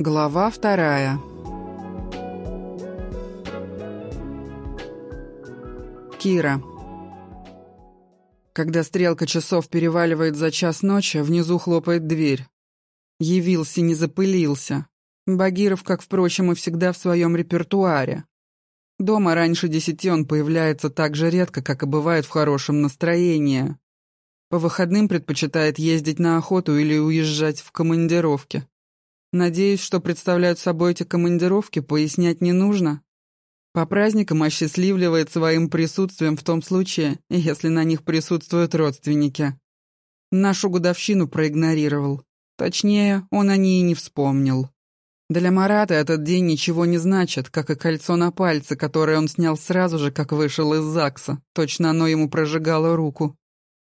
Глава вторая Кира Когда стрелка часов переваливает за час ночи, внизу хлопает дверь. Явился, не запылился. Багиров, как, впрочем, и всегда в своем репертуаре. Дома раньше десяти он появляется так же редко, как и бывает в хорошем настроении. По выходным предпочитает ездить на охоту или уезжать в командировки. Надеюсь, что представляют собой эти командировки, пояснять не нужно. По праздникам осчастливливает своим присутствием в том случае, если на них присутствуют родственники. Нашу годовщину проигнорировал. Точнее, он о ней не вспомнил. Для Марата этот день ничего не значит, как и кольцо на пальце, которое он снял сразу же, как вышел из ЗАГСа. Точно оно ему прожигало руку.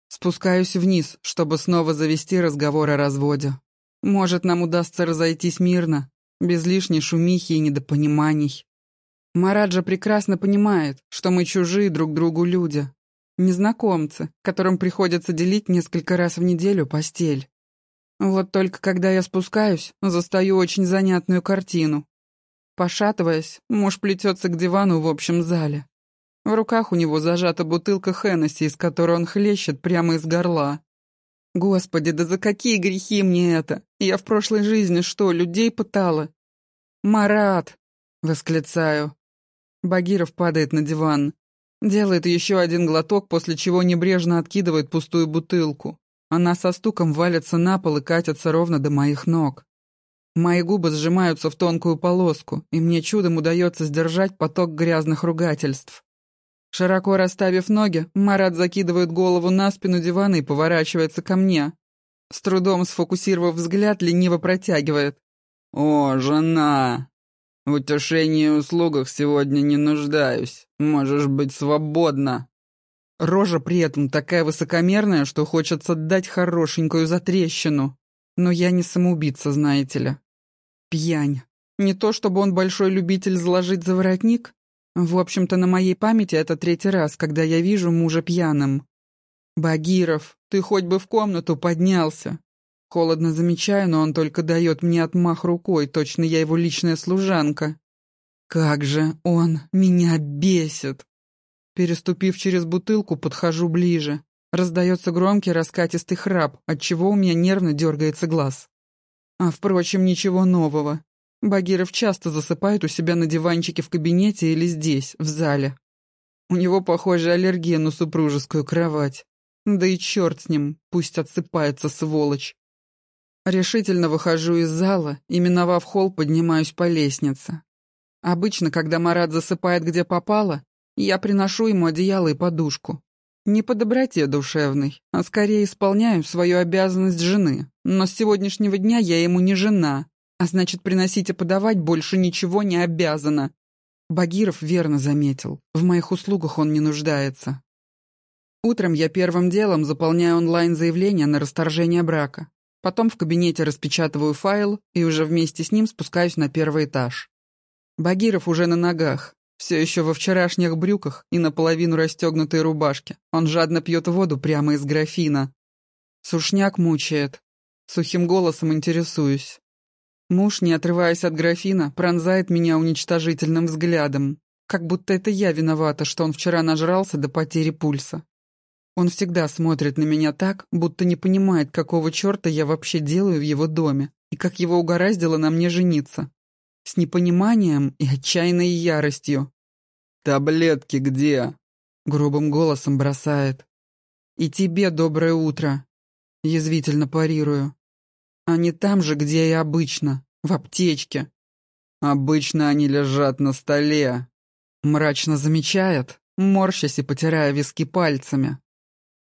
Спускаюсь вниз, чтобы снова завести разговор о разводе. Может, нам удастся разойтись мирно, без лишней шумихи и недопониманий. Марат же прекрасно понимает, что мы чужие друг другу люди. Незнакомцы, которым приходится делить несколько раз в неделю постель. Вот только когда я спускаюсь, застаю очень занятную картину. Пошатываясь, муж плетется к дивану в общем зале. В руках у него зажата бутылка Хеннесси, из которой он хлещет прямо из горла. Господи, да за какие грехи мне это? Я в прошлой жизни что, людей пытала? «Марат!» — восклицаю. Багиров падает на диван. Делает еще один глоток, после чего небрежно откидывает пустую бутылку. Она со стуком валится на пол и катится ровно до моих ног. Мои губы сжимаются в тонкую полоску, и мне чудом удается сдержать поток грязных ругательств. Широко расставив ноги, Марат закидывает голову на спину дивана и поворачивается ко мне. С трудом сфокусировав взгляд, лениво протягивает. «О, жена! В утешении и услугах сегодня не нуждаюсь. Можешь быть свободна!» Рожа при этом такая высокомерная, что хочется дать хорошенькую затрещину. Но я не самоубийца, знаете ли. Пьянь. Не то чтобы он большой любитель заложить за воротник, в общем-то, на моей памяти это третий раз, когда я вижу мужа пьяным. «Багиров, ты хоть бы в комнату поднялся!» Холодно замечаю, но он только дает мне отмах рукой, точно я его личная служанка. Как же он меня бесит! Переступив через бутылку, подхожу ближе. Раздается громкий раскатистый храп, отчего у меня нервно дергается глаз. А, впрочем, ничего нового. Багиров часто засыпает у себя на диванчике в кабинете или здесь, в зале. У него, похоже, аллергия на супружескую кровать. Да и черт с ним, пусть отсыпается, сволочь. Решительно выхожу из зала и, миновав холл, поднимаюсь по лестнице. Обычно, когда Марат засыпает где попало, я приношу ему одеяло и подушку. Не по доброте душевной, а скорее исполняю свою обязанность жены. Но с сегодняшнего дня я ему не жена, а значит, приносить и подавать больше ничего не обязана. Багиров верно заметил. В моих услугах он не нуждается. Утром я первым делом заполняю онлайн-заявление на расторжение брака. Потом в кабинете распечатываю файл и уже вместе с ним спускаюсь на первый этаж. Багиров уже на ногах, все еще во вчерашних брюках и наполовину расстегнутой рубашке. Он жадно пьет воду прямо из графина. Сушняк мучает. Сухим голосом интересуюсь. Муж, не отрываясь от графина, пронзает меня уничтожительным взглядом, как будто это я виновата, что он вчера нажрался до потери пульса. Он всегда смотрит на меня так, будто не понимает, какого черта я вообще делаю в его доме и как его угораздило на мне жениться. С непониманием и отчаянной яростью. «Таблетки где?» — грубым голосом бросает. «И тебе доброе утро», — язвительно парирую. А не там же, где и обычно, в аптечке. Обычно они лежат на столе. Мрачно замечает, морщась и потирая виски пальцами.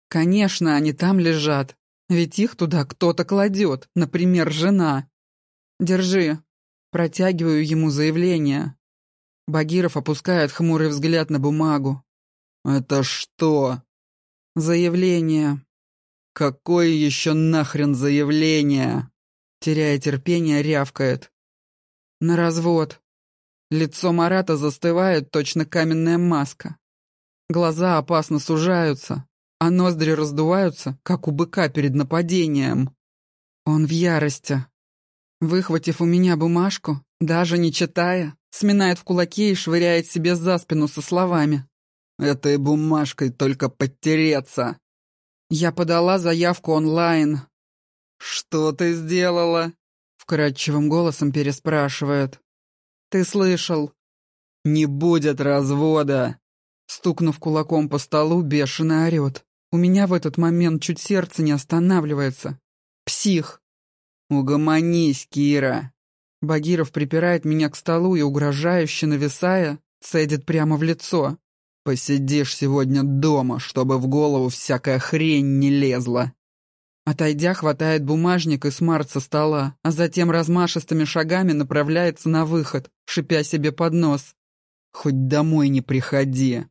Конечно, они там лежат, ведь их туда кто-то кладет, например, жена. Держи. Протягиваю ему заявление. Багиров опускает хмурый взгляд на бумагу. «Это что?» «Заявление». «Какое еще нахрен заявление?» Теряя терпение, рявкает. На развод. Лицо Марата застывает, точно каменная маска. Глаза опасно сужаются, а ноздри раздуваются, как у быка перед нападением. Он в ярости. Выхватив у меня бумажку, даже не читая, сминает в кулаки и швыряет себе за спину со словами. «Этой бумажкой только подтереться!» Я подала заявку онлайн. «Что ты сделала?» Вкрадчивым голосом переспрашивает. «Ты слышал?» «Не будет развода!» Стукнув кулаком по столу, бешено орёт. У меня в этот момент чуть сердце не останавливается. Псих. «Угомонись, Кира!» Багиров припирает меня к столу и, угрожающе нависая, цедит прямо в лицо. «Посидишь сегодня дома, чтобы в голову всякая хрень не лезла!» Отойдя, хватает бумажник и смарт со стола, а затем размашистыми шагами направляется на выход, шипя себе под нос. «Хоть домой не приходи!»